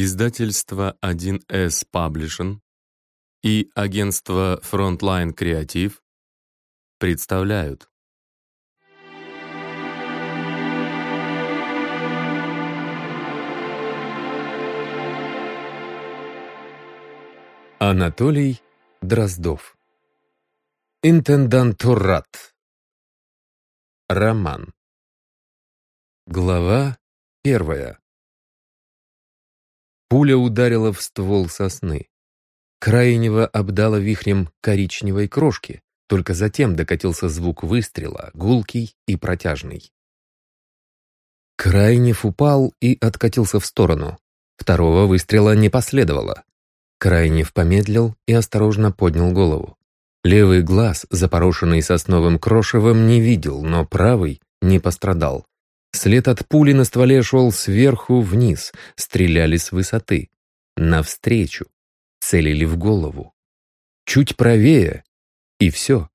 Издательство 1С Publishing и агентство Frontline Creative представляют. Анатолий Дроздов. Интенданторат Роман. Глава первая Пуля ударила в ствол сосны. Крайнего обдала вихрем коричневой крошки, только затем докатился звук выстрела, гулкий и протяжный. Крайнев упал и откатился в сторону. Второго выстрела не последовало. Крайнев помедлил и осторожно поднял голову. Левый глаз, запорошенный сосновым крошевом, не видел, но правый не пострадал. След от пули на стволе шел сверху вниз, стреляли с высоты. Навстречу. Целили в голову. Чуть правее. И все.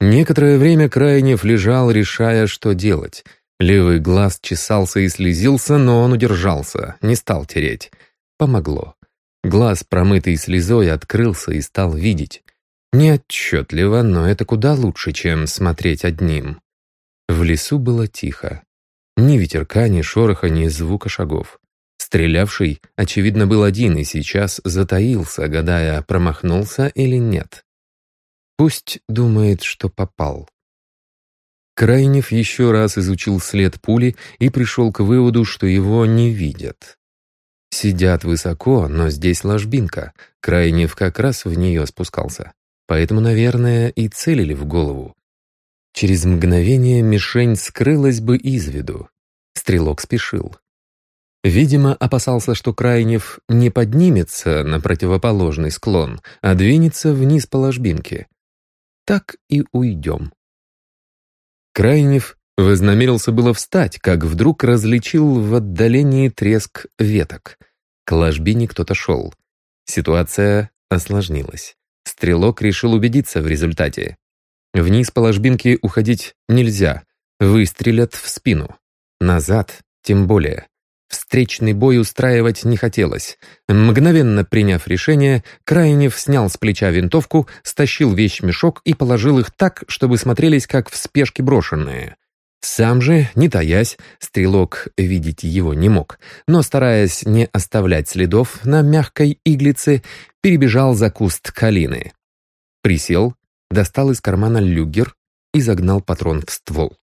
Некоторое время Крайнев лежал, решая, что делать. Левый глаз чесался и слезился, но он удержался, не стал тереть. Помогло. Глаз, промытый слезой, открылся и стал видеть. Неотчетливо, но это куда лучше, чем смотреть одним. В лесу было тихо. Ни ветерка, ни шороха, ни звука шагов. Стрелявший, очевидно, был один и сейчас затаился, гадая, промахнулся или нет. Пусть думает, что попал. Крайнев еще раз изучил след пули и пришел к выводу, что его не видят. Сидят высоко, но здесь ложбинка. Крайнев как раз в нее спускался. Поэтому, наверное, и целили в голову. Через мгновение мишень скрылась бы из виду. Стрелок спешил. Видимо, опасался, что Крайнев не поднимется на противоположный склон, а двинется вниз по ложбинке. Так и уйдем. Крайнев вознамерился было встать, как вдруг различил в отдалении треск веток. К ложбине кто-то шел. Ситуация осложнилась. Стрелок решил убедиться в результате. Вниз по ложбинке уходить нельзя. Выстрелят в спину. Назад тем более. Встречный бой устраивать не хотелось. Мгновенно приняв решение, Крайнев снял с плеча винтовку, стащил вещмешок и положил их так, чтобы смотрелись как в спешке брошенные. Сам же, не таясь, стрелок видеть его не мог, но, стараясь не оставлять следов на мягкой иглице, перебежал за куст калины. Присел, достал из кармана люгер и загнал патрон в ствол.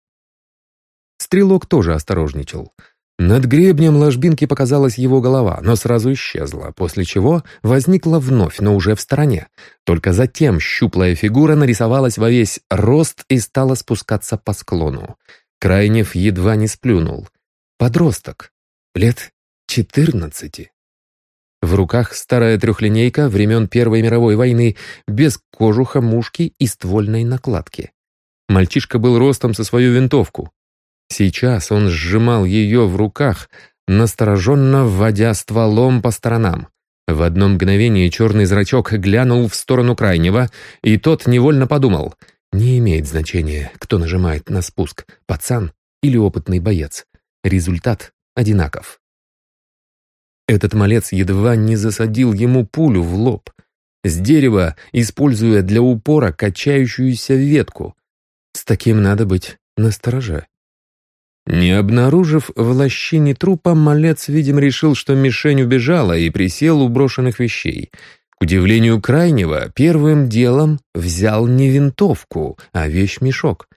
Стрелок тоже осторожничал. Над гребнем ложбинки показалась его голова, но сразу исчезла, после чего возникла вновь, но уже в стороне. Только затем щуплая фигура нарисовалась во весь рост и стала спускаться по склону. Крайнев едва не сплюнул. Подросток. Лет четырнадцати. В руках старая трехлинейка времен Первой мировой войны, без кожуха, мушки и ствольной накладки. Мальчишка был ростом со свою винтовку. Сейчас он сжимал ее в руках, настороженно вводя стволом по сторонам. В одно мгновение черный зрачок глянул в сторону крайнего, и тот невольно подумал, не имеет значения, кто нажимает на спуск, пацан или опытный боец. Результат одинаков. Этот малец едва не засадил ему пулю в лоб. С дерева, используя для упора качающуюся ветку. С таким надо быть настороже. Не обнаружив в лощине трупа, малец, видимо, решил, что мишень убежала и присел у брошенных вещей. К удивлению крайнего, первым делом взял не винтовку, а вещмешок.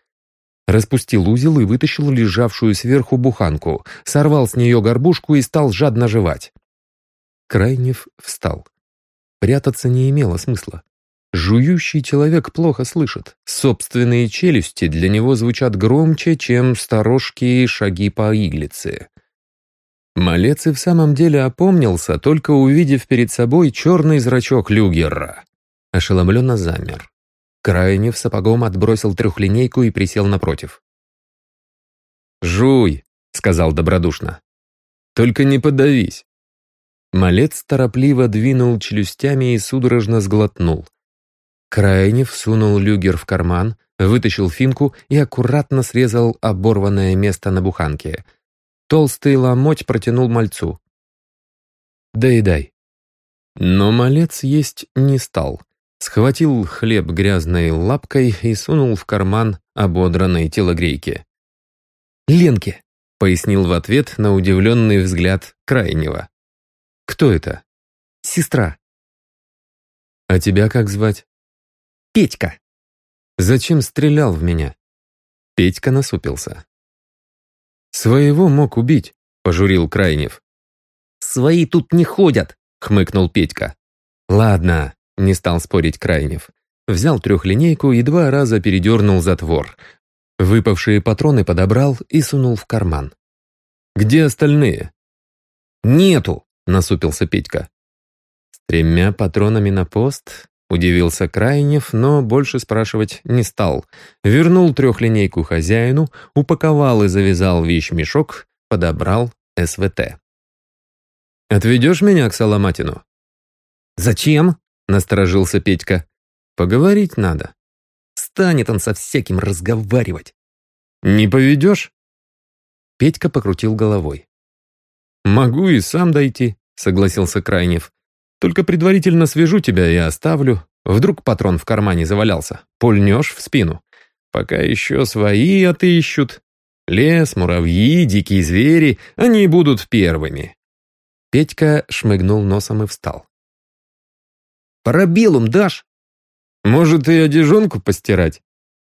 Распустил узел и вытащил лежавшую сверху буханку, сорвал с нее горбушку и стал жадно жевать. Крайнев встал. Прятаться не имело смысла. Жующий человек плохо слышит. Собственные челюсти для него звучат громче, чем сторожкие шаги по иглице. Малец и в самом деле опомнился, только увидев перед собой черный зрачок люгера. Ошеломленно замер. Крайнев сапогом отбросил трехлинейку и присел напротив. «Жуй», — сказал добродушно. «Только не подавись». Малец торопливо двинул челюстями и судорожно сглотнул. Крайнев сунул люгер в карман, вытащил финку и аккуратно срезал оборванное место на буханке. Толстый ломоть протянул мальцу. Доедай». Но малец есть не стал. Схватил хлеб грязной лапкой и сунул в карман ободранной телогрейки. «Ленке», — пояснил в ответ на удивленный взгляд крайнего. «Кто это?» «Сестра». «А тебя как звать?» «Петька». «Зачем стрелял в меня?» Петька насупился. «Своего мог убить», — пожурил Крайнев. «Свои тут не ходят», — хмыкнул Петька. «Ладно», — не стал спорить Крайнев. Взял трехлинейку и два раза передернул затвор. Выпавшие патроны подобрал и сунул в карман. «Где остальные?» «Нету», — насупился Петька. «С тремя патронами на пост?» — удивился Крайнев, но больше спрашивать не стал. Вернул трехлинейку хозяину, упаковал и завязал вещмешок, подобрал СВТ. «Отведешь меня к Соломатину?» «Зачем?» — насторожился Петька. «Поговорить надо». «Станет он со всяким разговаривать». «Не поведешь?» Петька покрутил головой. «Могу и сам дойти», — согласился Крайнев. «Только предварительно свяжу тебя и оставлю. Вдруг патрон в кармане завалялся. Пульнешь в спину. Пока еще свои отыщут. Лес, муравьи, дикие звери, они будут первыми». Петька шмыгнул носом и встал. «Парабеллум дашь?» «Может, и одежонку постирать?»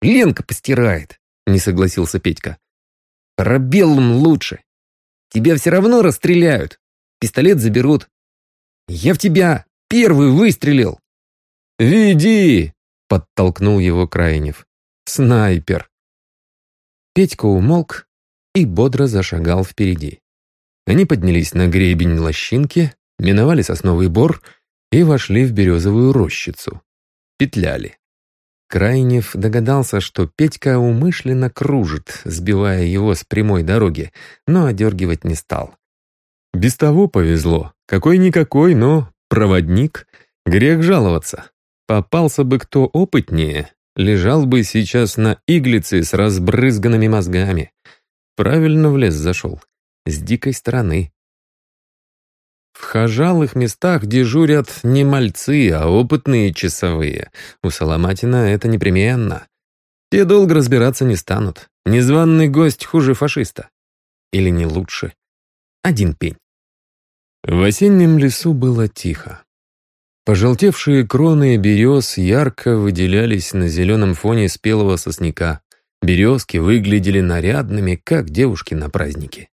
«Ленка постирает», — не согласился Петька. «Парабеллум лучше. Тебя все равно расстреляют. Пистолет заберут. Я в тебя первый выстрелил. «Веди!» — подтолкнул его Крайнев. «Снайпер!» Петька умолк и бодро зашагал впереди. Они поднялись на гребень лощинки, миновали сосновый бор и вошли в березовую рощицу. Петляли. Крайнев догадался, что Петька умышленно кружит, сбивая его с прямой дороги, но одергивать не стал. Без того повезло. Какой-никакой, но проводник. Грех жаловаться. Попался бы кто опытнее, лежал бы сейчас на иглице с разбрызганными мозгами. Правильно в лес зашел. С дикой стороны. В хожалых местах дежурят не мальцы, а опытные часовые. У Соломатина это непременно. Те долго разбираться не станут. Незваный гость хуже фашиста. Или не лучше. Один пень. В осеннем лесу было тихо. Пожелтевшие кроны берез ярко выделялись на зеленом фоне спелого сосняка. Березки выглядели нарядными, как девушки на празднике.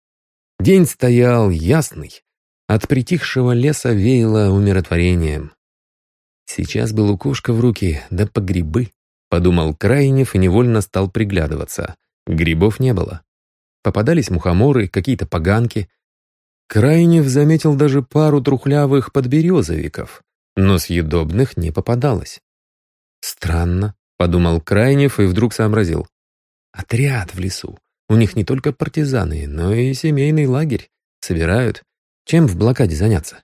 День стоял ясный, от притихшего леса веяло умиротворением. Сейчас был укушка в руки, да по грибы, подумал Крайнев и невольно стал приглядываться. Грибов не было. Попадались мухоморы, какие-то поганки. Крайнев заметил даже пару трухлявых подберезовиков, но съедобных не попадалось. «Странно», — подумал Крайнев и вдруг сообразил. «Отряд в лесу. У них не только партизаны, но и семейный лагерь. Собирают, чем в блокаде заняться?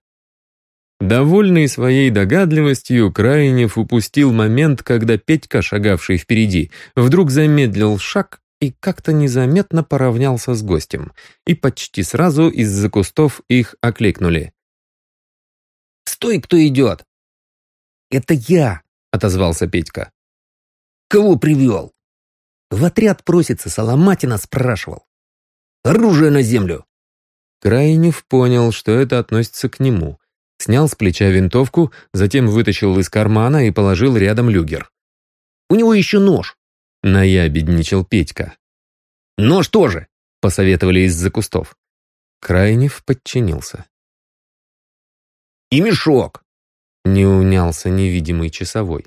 Довольный своей догадливостью, Крайнев упустил момент, когда Петька, шагавший впереди, вдруг замедлил шаг и как-то незаметно поравнялся с гостем. И почти сразу из-за кустов их окликнули. «Стой, кто идет!» «Это я!» — отозвался Петька. «Кого привел?» «В отряд просится, Соломатина спрашивал. Оружие на землю!» Крайнев понял, что это относится к нему. Снял с плеча винтовку, затем вытащил из кармана и положил рядом люгер. «У него еще нож!» — наябедничал Петька. «Нож тоже!» — посоветовали из-за кустов. Крайнев подчинился. «И мешок!» — не унялся невидимый часовой.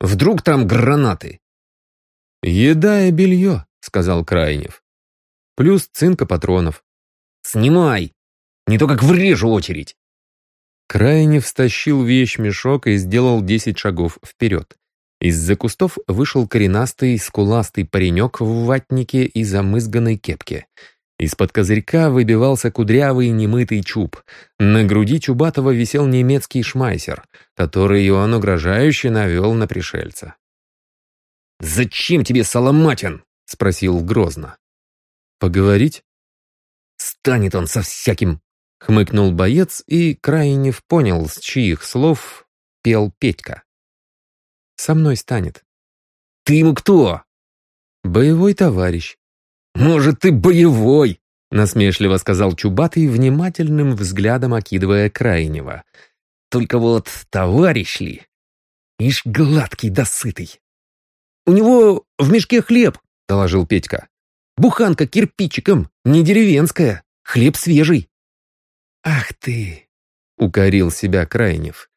«Вдруг там гранаты?» «Еда и белье», — сказал Крайнев. «Плюс цинка патронов. «Снимай! Не то как врежу очередь!» Крайне встащил вещмешок и сделал десять шагов вперед. Из-за кустов вышел коренастый, скуластый паренек в ватнике и замызганной кепке. Из-под козырька выбивался кудрявый немытый чуб. На груди Чубатова висел немецкий шмайсер, который он угрожающе навел на пришельца. «Зачем тебе Соломатин?» — спросил грозно. «Поговорить?» Станет он со всяким Хмыкнул боец, и Крайнев понял, с чьих слов пел Петька. «Со мной станет». «Ты ему кто?» «Боевой товарищ». «Может, ты боевой?» насмешливо сказал Чубатый, внимательным взглядом окидывая Крайнего. «Только вот товарищ ли? Ишь гладкий да сытый». «У него в мешке хлеб», — доложил Петька. «Буханка кирпичиком, не деревенская, хлеб свежий». «Ах ты!» — укорил себя Крайнев.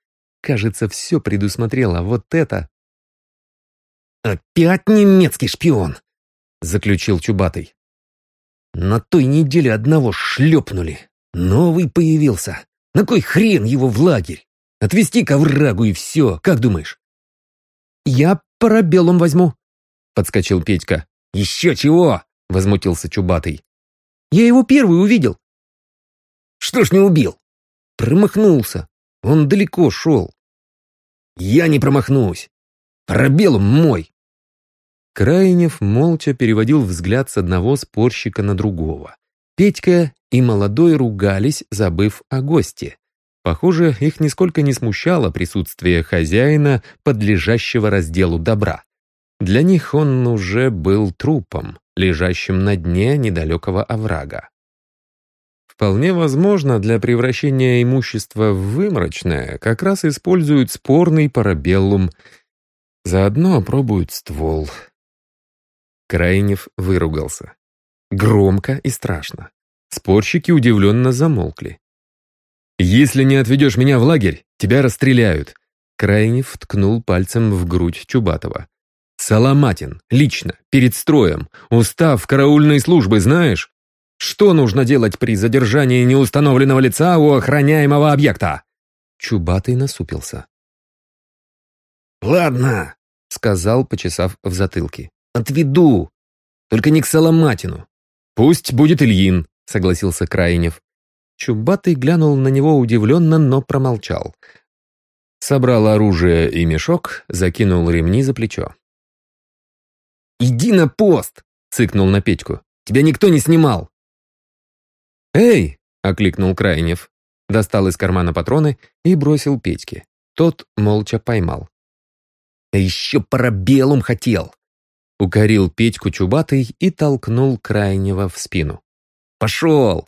«Кажется, все предусмотрело вот это». «Опять немецкий шпион!» — заключил Чубатый. «На той неделе одного шлепнули. Новый появился. На кой хрен его в лагерь? Отвезти к оврагу и все, как думаешь?» «Я парабеллум возьму», — подскочил Петька. «Еще чего?» — возмутился Чубатый. «Я его первый увидел. Что ж не убил? Промахнулся. Он далеко шел. Я не промахнусь. Пробел мой. Крайнев молча переводил взгляд с одного спорщика на другого. Петька и молодой ругались, забыв о госте. Похоже, их нисколько не смущало присутствие хозяина, подлежащего разделу добра. Для них он уже был трупом, лежащим на дне недалекого оврага. Вполне возможно, для превращения имущества в выморочное как раз используют спорный парабеллум. Заодно опробуют ствол. Крайнев выругался. Громко и страшно. Спорщики удивленно замолкли. «Если не отведешь меня в лагерь, тебя расстреляют!» Крайнев ткнул пальцем в грудь Чубатова. «Соломатин, лично, перед строем, устав караульной службы знаешь? Что нужно делать при задержании неустановленного лица у охраняемого объекта?» Чубатый насупился. «Ладно», — сказал, почесав в затылке. «Отведу. Только не к Соломатину». «Пусть будет Ильин», — согласился Крайнев. Чубатый глянул на него удивленно, но промолчал. Собрал оружие и мешок, закинул ремни за плечо. «Иди на пост!» — цыкнул на Петьку. «Тебя никто не снимал!» «Эй!» — окликнул Крайнев. Достал из кармана патроны и бросил Петьке. Тот молча поймал. «А еще парабеллум хотел!» Укорил Петьку Чубатый и толкнул Крайнего в спину. «Пошел!»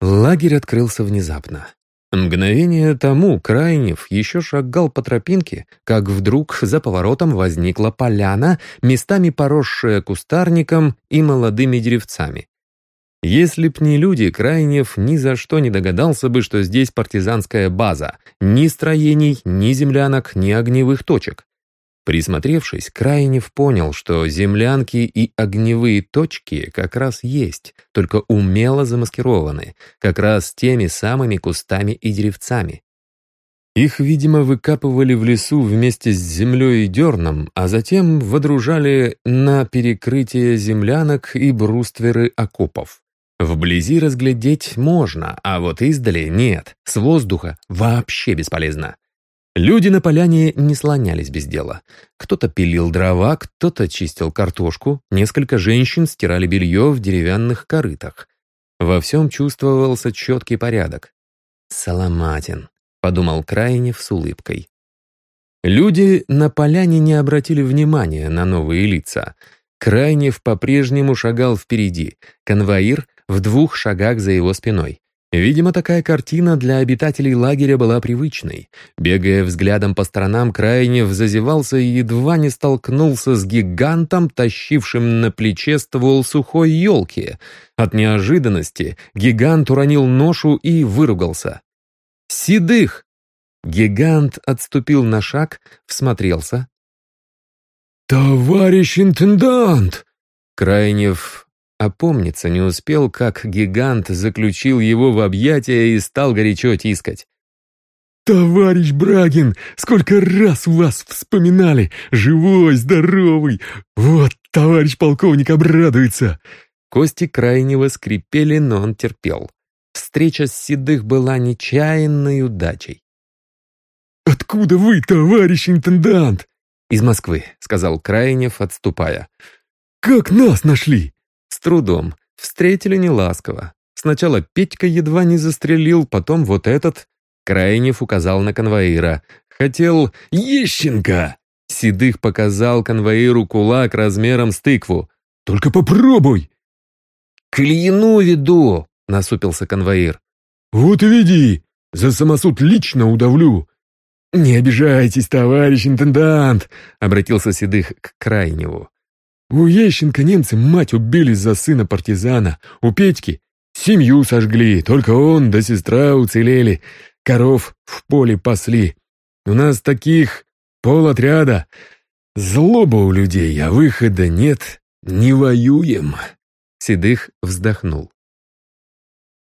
Лагерь открылся внезапно. Мгновение тому Крайнев еще шагал по тропинке, как вдруг за поворотом возникла поляна, местами поросшая кустарником и молодыми деревцами. Если б не люди, Крайнев ни за что не догадался бы, что здесь партизанская база. Ни строений, ни землянок, ни огневых точек. Присмотревшись, Крайнев понял, что землянки и огневые точки как раз есть, только умело замаскированы, как раз теми самыми кустами и деревцами. Их, видимо, выкапывали в лесу вместе с землей и дерном, а затем водружали на перекрытие землянок и брустверы окопов. Вблизи разглядеть можно, а вот издали нет, с воздуха вообще бесполезно. Люди на поляне не слонялись без дела. Кто-то пилил дрова, кто-то чистил картошку, несколько женщин стирали белье в деревянных корытах. Во всем чувствовался четкий порядок. «Соломатин», — подумал Крайнев с улыбкой. Люди на поляне не обратили внимания на новые лица. Крайнев по-прежнему шагал впереди, конвоир в двух шагах за его спиной. Видимо, такая картина для обитателей лагеря была привычной. Бегая взглядом по сторонам, Крайнев зазевался и едва не столкнулся с гигантом, тащившим на плече ствол сухой елки. От неожиданности гигант уронил ношу и выругался. «Седых!» Гигант отступил на шаг, всмотрелся. «Товарищ интендант!» Крайнев Опомниться не успел, как гигант заключил его в объятия и стал горячо тискать. «Товарищ Брагин, сколько раз вас вспоминали! Живой, здоровый! Вот, товарищ полковник обрадуется!» Кости крайнего скрипели, но он терпел. Встреча с Седых была нечаянной удачей. «Откуда вы, товарищ интендант?» «Из Москвы», — сказал Крайнев, отступая. «Как нас нашли?» С трудом. Встретили неласково. Сначала Петька едва не застрелил, потом вот этот. Крайнев указал на конвоира. Хотел «Ещенко!» Седых показал конвоиру кулак размером с тыкву. «Только попробуй!» «К веду!» — насупился конвоир. «Вот и веди! За самосуд лично удавлю!» «Не обижайтесь, товарищ интендант!» — обратился Седых к Крайневу. «У Ещенко немцы мать убили за сына партизана, у Петьки семью сожгли, только он да сестра уцелели, коров в поле пасли. У нас таких полотряда. Злоба у людей, а выхода нет, не воюем». Седых вздохнул.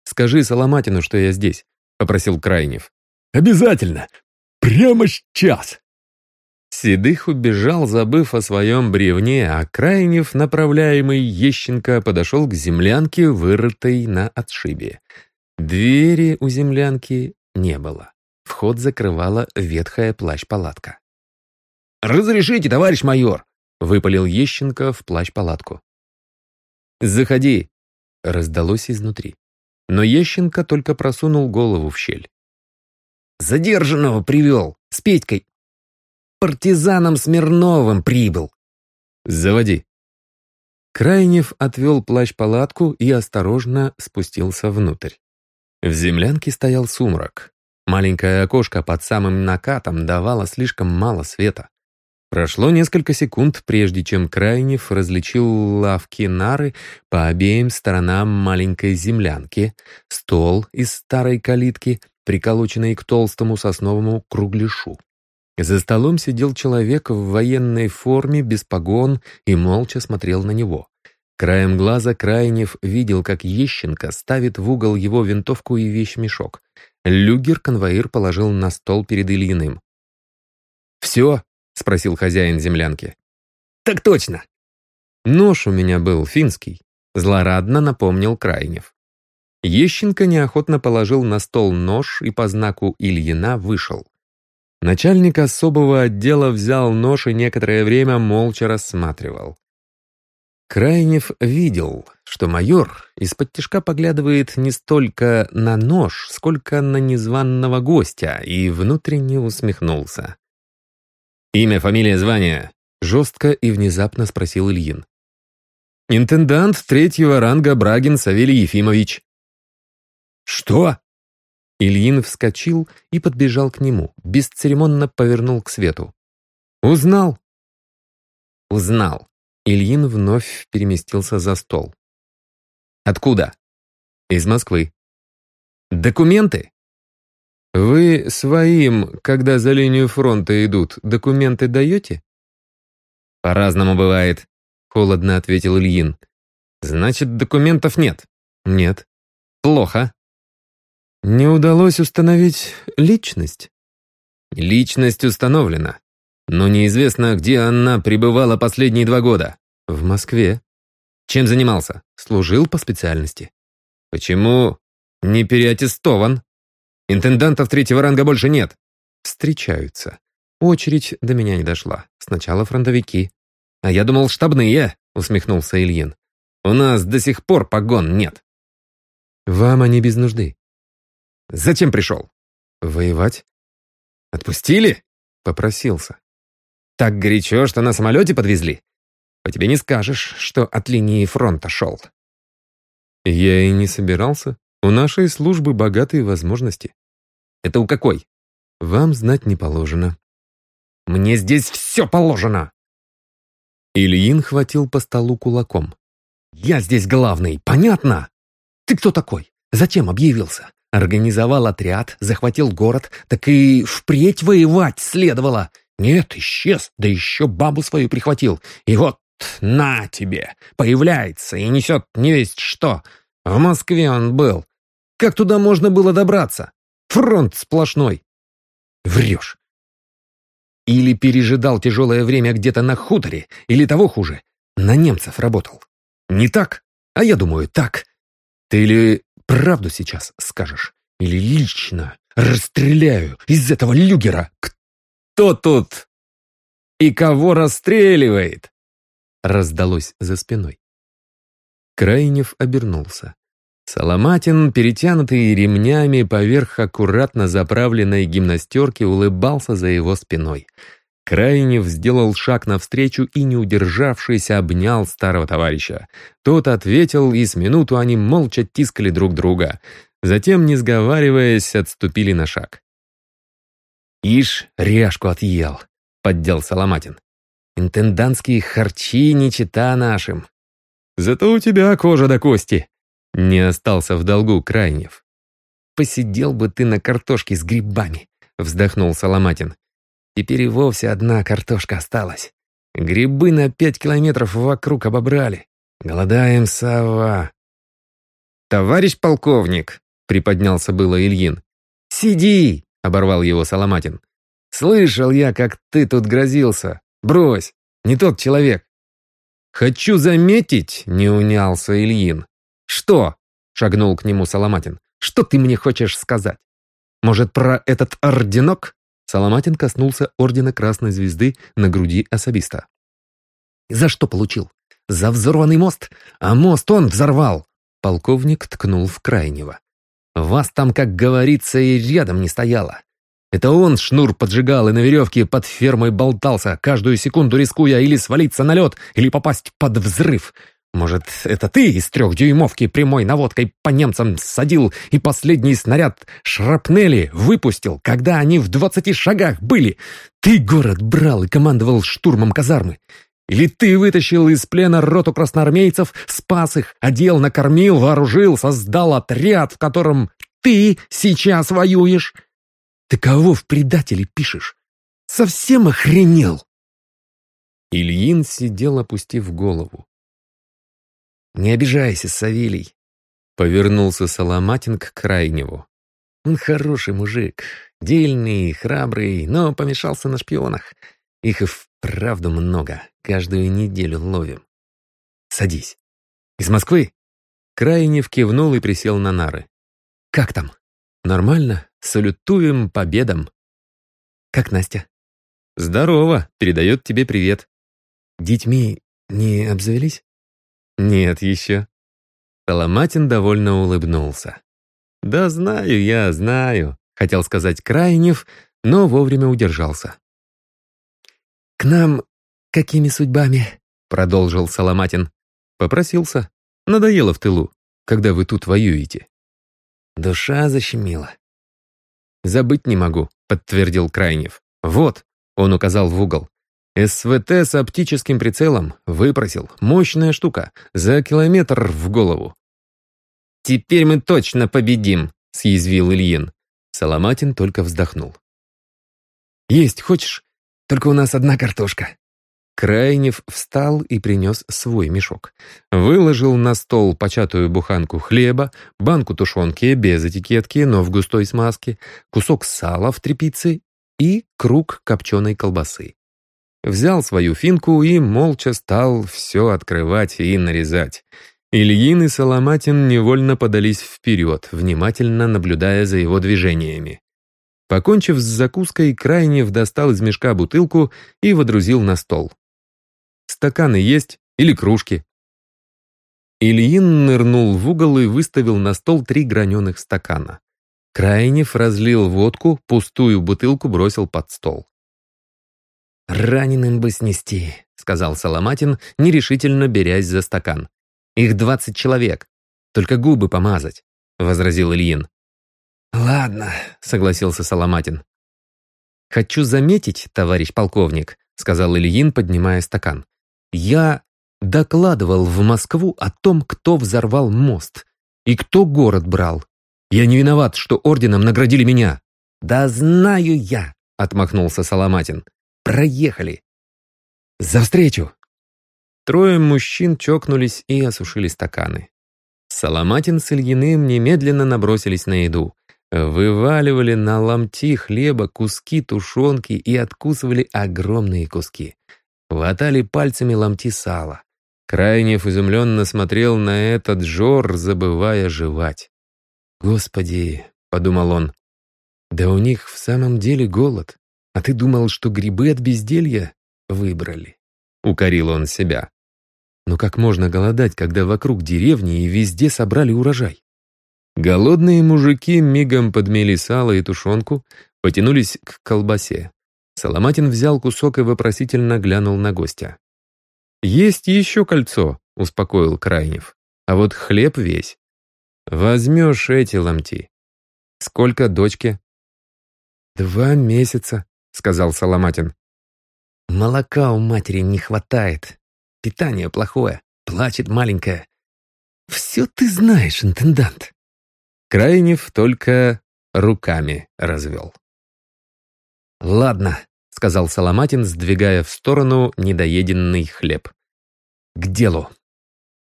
«Скажи Соломатину, что я здесь», — попросил Крайнев. «Обязательно! Прямо сейчас!» Седых убежал, забыв о своем бревне, а Крайнев, направляемый Ещенко, подошел к землянке, вырытой на отшибе. Двери у землянки не было. Вход закрывала ветхая плащ-палатка. «Разрешите, товарищ майор!» — выпалил Ещенко в плащ-палатку. «Заходи!» — раздалось изнутри. Но Ещенко только просунул голову в щель. «Задержанного привел, с Петькой. Партизаном Смирновым прибыл». «Заводи». Крайнев отвел плащ-палатку и осторожно спустился внутрь. В землянке стоял сумрак. Маленькое окошко под самым накатом давало слишком мало света. Прошло несколько секунд, прежде чем Крайнев различил лавки нары по обеим сторонам маленькой землянки, стол из старой калитки, приколоченный к толстому сосновому кругляшу. За столом сидел человек в военной форме, без погон, и молча смотрел на него. Краем глаза Крайнев видел, как Ещенко ставит в угол его винтовку и вещмешок. Люгер конвоир положил на стол перед Ильиным. «Все?» — спросил хозяин землянки. «Так точно!» «Нож у меня был финский», — злорадно напомнил Крайнев. Ещенко неохотно положил на стол нож и по знаку Ильина вышел. Начальник особого отдела взял нож и некоторое время молча рассматривал. Крайнев видел, что майор из-под тишка поглядывает не столько на нож, сколько на незваного гостя, и внутренне усмехнулся. «Имя, фамилия, звание?» — жестко и внезапно спросил Ильин. «Интендант третьего ранга Брагин Савелий Ефимович». «Что?» Ильин вскочил и подбежал к нему, бесцеремонно повернул к свету. «Узнал?» «Узнал». Ильин вновь переместился за стол. «Откуда?» «Из Москвы». «Документы?» «Вы своим, когда за линию фронта идут, документы даете?» «По-разному бывает», — холодно ответил Ильин. «Значит, документов нет?» «Нет». «Плохо». «Не удалось установить личность?» «Личность установлена, но неизвестно, где она пребывала последние два года. В Москве. Чем занимался? Служил по специальности. Почему не переаттестован?» Интендантов третьего ранга больше нет. Встречаются. Очередь до меня не дошла. Сначала фронтовики. А я думал, штабные, усмехнулся Ильин. У нас до сих пор погон нет. Вам они без нужды. Зачем пришел? Воевать. Отпустили? Попросился. Так горячо, что на самолете подвезли. По тебе не скажешь, что от линии фронта шел. Я и не собирался. У нашей службы богатые возможности. Это у какой? Вам знать не положено. Мне здесь все положено. Ильин хватил по столу кулаком. Я здесь главный, понятно? Ты кто такой? Зачем объявился? Организовал отряд, захватил город, так и впредь воевать следовало. Нет, исчез, да еще бабу свою прихватил. И вот, на тебе, появляется и несет невесть что. В Москве он был. Как туда можно было добраться? Фронт сплошной. Врешь. Или пережидал тяжелое время где-то на хуторе, или того хуже, на немцев работал. Не так? А я думаю, так. Ты или правду сейчас скажешь, или лично расстреляю из этого люгера. Кто тут? И кого расстреливает? Раздалось за спиной. Крайнев обернулся. Соломатин, перетянутый ремнями поверх аккуратно заправленной гимнастерки, улыбался за его спиной. Крайнев сделал шаг навстречу и, не удержавшись, обнял старого товарища. Тот ответил, и с минуту они молча тискали друг друга. Затем, не сговариваясь, отступили на шаг. «Ишь, ряжку отъел», — поддел Соломатин. «Интендантские харчи не чита нашим». «Зато у тебя кожа до кости», — не остался в долгу Крайнев. «Посидел бы ты на картошке с грибами», — вздохнул Соломатин. «Теперь и вовсе одна картошка осталась. Грибы на пять километров вокруг обобрали. Голодаем, сова». «Товарищ полковник», — приподнялся было Ильин. «Сиди!» — оборвал его Соломатин. «Слышал я, как ты тут грозился. Брось, не тот человек». «Хочу заметить», — не унялся Ильин. «Что?» — шагнул к нему Соломатин. «Что ты мне хочешь сказать? Может, про этот орденок?» Соломатин коснулся ордена Красной Звезды на груди особиста. «За что получил? За взорванный мост? А мост он взорвал!» Полковник ткнул в крайнего. Вас там, как говорится, и рядом не стояло. Это он шнур поджигал и на веревке под фермой болтался, каждую секунду рискуя или свалиться на лед, или попасть под взрыв. Может, это ты из трехдюймовки прямой наводкой по немцам садил и последний снаряд шрапнели выпустил, когда они в двадцати шагах были? Ты город брал и командовал штурмом казармы. Или ты вытащил из плена роту красноармейцев, спас их, одел, накормил, вооружил, создал отряд, в котором ты сейчас воюешь? Ты кого в предателе пишешь? Совсем охренел!» Ильин сидел, опустив голову. «Не обижайся, Савелий!» Повернулся Соломатин к Крайневу. «Он хороший мужик, дельный, храбрый, но помешался на шпионах. Их и вправду много. Каждую неделю ловим. Садись. Из Москвы? Крайнев кивнул и присел на нары. Как там? Нормально. Салютуем победам. Как Настя? Здорово. Передает тебе привет. Детьми не обзавелись? Нет еще. Соломатин довольно улыбнулся. «Да знаю я, знаю», — хотел сказать Крайнев, но вовремя удержался. «К нам какими судьбами?» — продолжил Соломатин. «Попросился. Надоело в тылу, когда вы тут воюете». Душа защемила. «Забыть не могу», — подтвердил Крайнев. «Вот», — он указал в угол. «СВТ с оптическим прицелом. Выпросил. Мощная штука. За километр в голову». «Теперь мы точно победим», — съязвил Ильин. Соломатин только вздохнул. «Есть хочешь? Только у нас одна картошка». Крайнев встал и принес свой мешок. Выложил на стол початую буханку хлеба, банку тушенки без этикетки, но в густой смазке, кусок сала в трепице и круг копченой колбасы. Взял свою финку и молча стал все открывать и нарезать. Ильин и Соломатин невольно подались вперед, внимательно наблюдая за его движениями. Покончив с закуской, Крайнев достал из мешка бутылку и водрузил на стол. «Стаканы есть? Или кружки?» Ильин нырнул в угол и выставил на стол три граненых стакана. Крайнев разлил водку, пустую бутылку бросил под стол. «Раненым бы снести», — сказал Соломатин, нерешительно берясь за стакан. «Их двадцать человек. Только губы помазать», — возразил Ильин. «Ладно», — согласился Соломатин. «Хочу заметить, товарищ полковник», — сказал Ильин, поднимая стакан. «Я докладывал в Москву о том, кто взорвал мост и кто город брал. Я не виноват, что орденом наградили меня». «Да знаю я», — отмахнулся Соломатин. «Проехали». «За встречу!» Трое мужчин чокнулись и осушили стаканы. Соломатин с Ильиным немедленно набросились на еду. Вываливали на ломти хлеба куски тушенки и откусывали огромные куски. Хватали пальцами ломти сала. Крайнев изумленно смотрел на этот жор, забывая жевать. «Господи!» — подумал он. «Да у них в самом деле голод, а ты думал, что грибы от безделья выбрали?» — укорил он себя. «Но как можно голодать, когда вокруг деревни и везде собрали урожай?» Голодные мужики мигом подмели сало и тушенку, потянулись к колбасе. Соломатин взял кусок и вопросительно глянул на гостя. «Есть еще кольцо», — успокоил Крайнев. «А вот хлеб весь. Возьмешь эти ломти. Сколько дочке?» «Два месяца», — сказал Соломатин. «Молока у матери не хватает. Питание плохое. Плачет маленькая. Все ты знаешь, интендант». Крайнев только руками развел. «Ладно», — сказал Соломатин, сдвигая в сторону недоеденный хлеб. «К делу.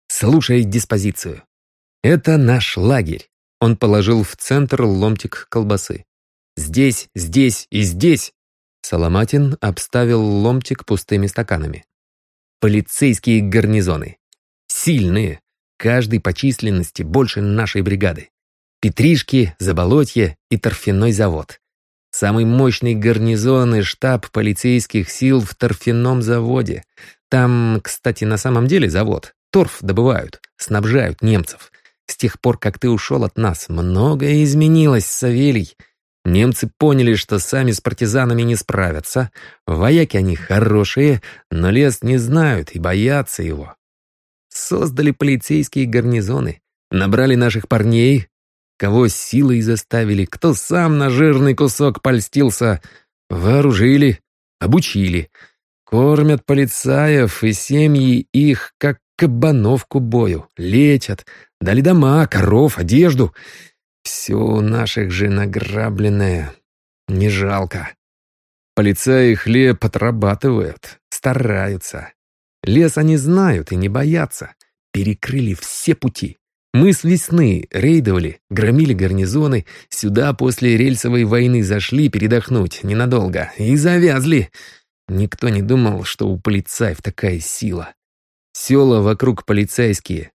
Слушай диспозицию. Это наш лагерь». Он положил в центр ломтик колбасы. «Здесь, здесь и здесь!» Соломатин обставил ломтик пустыми стаканами. «Полицейские гарнизоны. Сильные. Каждый по численности больше нашей бригады. Петришки, Заболотье и торфяной завод. Самый мощный гарнизон и штаб полицейских сил в торфяном заводе. Там, кстати, на самом деле завод. Торф добывают, снабжают немцев. С тех пор, как ты ушел от нас, многое изменилось, Савелий. Немцы поняли, что сами с партизанами не справятся. Вояки они хорошие, но лес не знают и боятся его. Создали полицейские гарнизоны, набрали наших парней, кого силой заставили, кто сам на жирный кусок польстился, вооружили, обучили. Кормят полицаев и семьи их, как кабанов к убою, лечат, дали дома, коров, одежду. Все у наших же награбленное, не жалко. Полицаи хлеб отрабатывают, стараются. Лес они знают и не боятся. Перекрыли все пути. Мы с весны рейдовали, громили гарнизоны, сюда после рельсовой войны зашли передохнуть ненадолго и завязли. Никто не думал, что у полицаев такая сила. Села вокруг полицейские.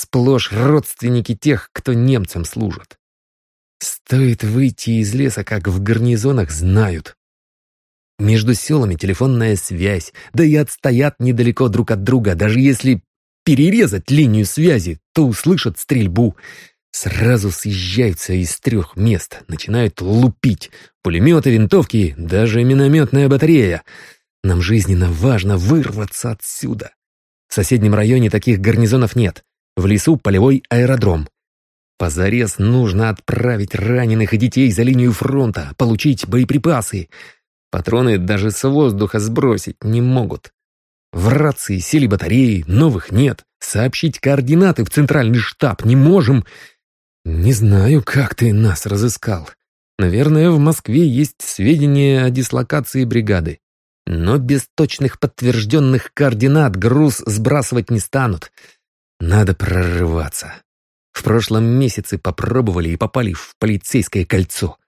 Сплошь родственники тех, кто немцам служат. Стоит выйти из леса, как в гарнизонах знают. Между селами телефонная связь, да и отстоят недалеко друг от друга, даже если перерезать линию связи, то услышат стрельбу. Сразу съезжаются из трех мест, начинают лупить. Пулеметы, винтовки, даже минометная батарея. Нам жизненно важно вырваться отсюда. В соседнем районе таких гарнизонов нет. В лесу полевой аэродром. Позарез нужно отправить раненых и детей за линию фронта, получить боеприпасы. Патроны даже с воздуха сбросить не могут. В рации сели батареи, новых нет. Сообщить координаты в центральный штаб не можем. Не знаю, как ты нас разыскал. Наверное, в Москве есть сведения о дислокации бригады. Но без точных подтвержденных координат груз сбрасывать не станут. Надо прорываться. В прошлом месяце попробовали и попали в полицейское кольцо.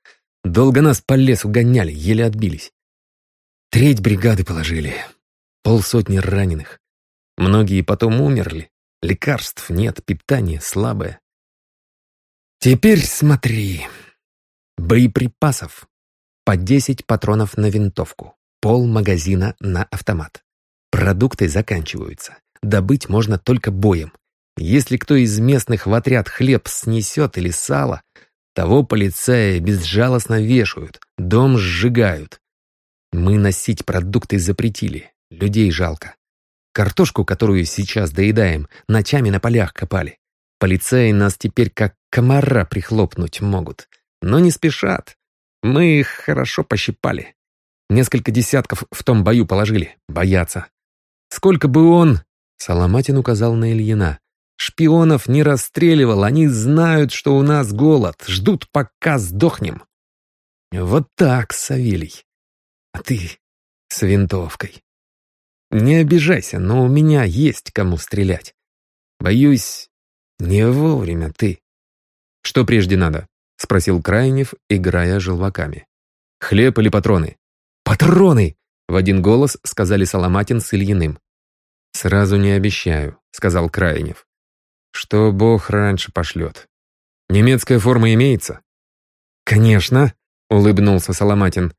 Долго нас по лесу гоняли, еле отбились. Треть бригады положили полсотни раненых. Многие потом умерли. Лекарств нет, питание слабое. Теперь смотри. Боеприпасов. По 10 патронов на винтовку. Пол магазина на автомат. Продукты заканчиваются. Добыть можно только боем. Если кто из местных в отряд хлеб снесет или сало, того полицаи безжалостно вешают, дом сжигают. Мы носить продукты запретили. Людей жалко. Картошку, которую сейчас доедаем, ночами на полях копали. Полицаи нас теперь как комара прихлопнуть могут. Но не спешат. Мы их хорошо пощипали. Несколько десятков в том бою положили. Боятся. Сколько бы он... Соломатин указал на Ильина. Шпионов не расстреливал, они знают, что у нас голод, ждут, пока сдохнем. Вот так, Савелий. А ты с винтовкой. Не обижайся, но у меня есть кому стрелять. Боюсь, не вовремя ты. Что прежде надо? Спросил Крайнев, играя желваками. Хлеб или патроны? Патроны! В один голос сказали Соломатин с Ильиным. «Сразу не обещаю», — сказал Крайнев. «Что Бог раньше пошлет. Немецкая форма имеется?» «Конечно», — улыбнулся Соломатин.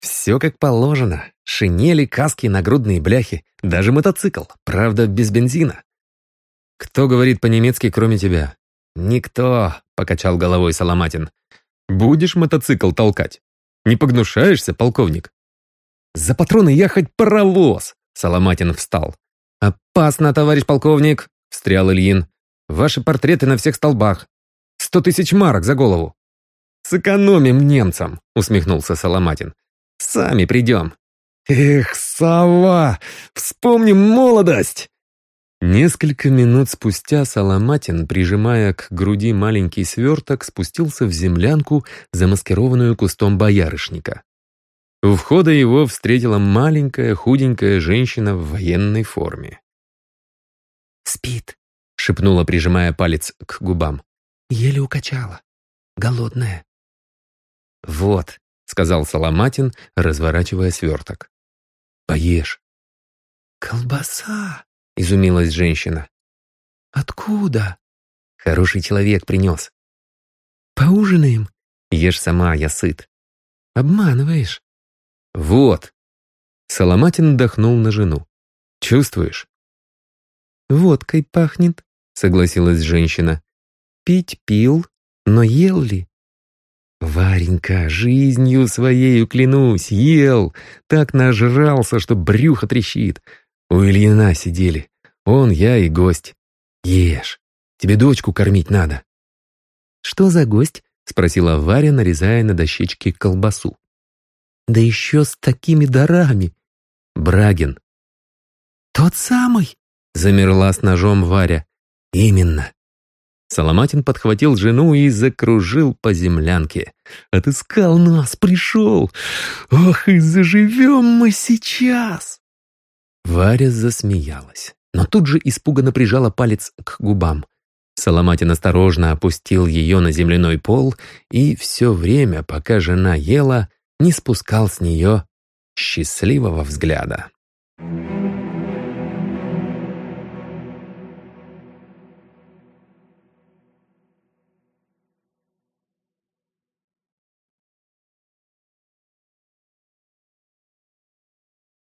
Все как положено. Шинели, каски, нагрудные бляхи. Даже мотоцикл. Правда, без бензина. Кто говорит по-немецки, кроме тебя? «Никто», — покачал головой Соломатин. «Будешь мотоцикл толкать? Не погнушаешься, полковник?» «За патроны я хоть паровоз!» — Соломатин встал. «Опасно, товарищ полковник!» — встрял Ильин. «Ваши портреты на всех столбах. Сто тысяч марок за голову!» «Сэкономим немцам!» — усмехнулся Соломатин. «Сами придем!» «Эх, сова! Вспомним молодость!» Несколько минут спустя Соломатин, прижимая к груди маленький сверток, спустился в землянку, замаскированную кустом боярышника. У входа его встретила маленькая худенькая женщина в военной форме. «Спит», — шепнула, прижимая палец к губам. «Еле укачала. Голодная». «Вот», — сказал Соломатин, разворачивая сверток. «Поешь». «Колбаса», — изумилась женщина. «Откуда?» «Хороший человек принес». «Поужинаем?» «Ешь сама, я сыт». «Обманываешь». «Вот». Соломатин отдохнул на жену. «Чувствуешь?» «Водкой пахнет», — согласилась женщина. «Пить пил, но ел ли?» «Варенька, жизнью своею клянусь, ел, так нажрался, что брюхо трещит. У Ильина сидели, он, я и гость. Ешь, тебе дочку кормить надо». «Что за гость?» — спросила Варя, нарезая на дощечке колбасу. «Да еще с такими дарами!» «Брагин». «Тот самый?» — замерла с ножом Варя. «Именно». Соломатин подхватил жену и закружил по землянке. «Отыскал нас, пришел! Ох, и заживем мы сейчас!» Варя засмеялась, но тут же испуганно прижала палец к губам. Соломатин осторожно опустил ее на земляной пол и все время, пока жена ела, не спускал с нее счастливого взгляда. Thank you.